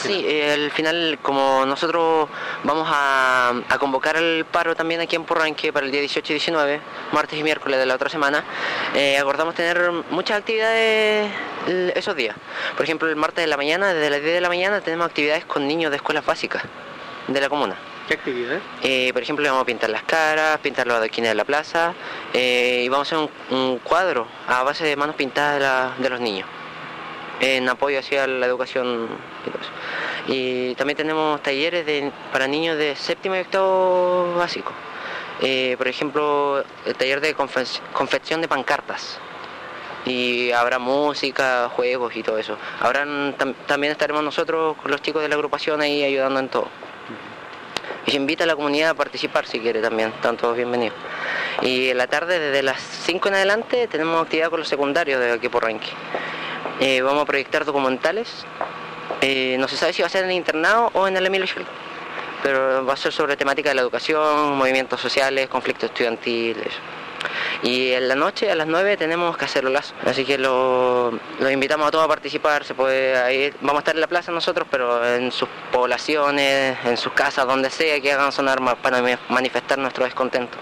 Sí, eh, al final, como nosotros vamos a, a convocar el paro también aquí en Porranque para el día 18 y 19, martes y miércoles de la otra semana, eh, acordamos tener muchas actividades esos días. Por ejemplo, el martes de la mañana, desde las 10 de la mañana, tenemos actividades con niños de escuelas básicas de la comuna. ¿Qué actividad? Eh, por ejemplo, le vamos a pintar las caras, pintar los adoquines de la plaza eh, y vamos a hacer un, un cuadro a base de manos pintadas de, la- de los niños en apoyo hacia la educación y también tenemos talleres para niños de séptimo y octavo básico. Eh, por ejemplo, el taller de confe- confección de pancartas. Y habrá música, juegos y todo eso. Habrán, tam- también estaremos nosotros con los chicos de la agrupación ahí ayudando en todo. Y invita a la comunidad a participar si quiere también, están todos bienvenidos. Y en la tarde, desde las 5 en adelante, tenemos actividad con los secundarios de aquí por. Eh, vamos a proyectar documentales. Eh, no se sabe si va a ser en el internado o en el Emilio Scholl, pero va a ser sobre temática de la educación, movimientos sociales, conflictos estudiantiles. Y en la noche, a las 9, tenemos cacerolazo. Así que lo, los invitamos a todos a participar. Se puede ahí, vamos a estar en la plaza nosotros, pero en sus poblaciones, en sus casas, donde sea que hagan sonar para manifestar nuestro descontento.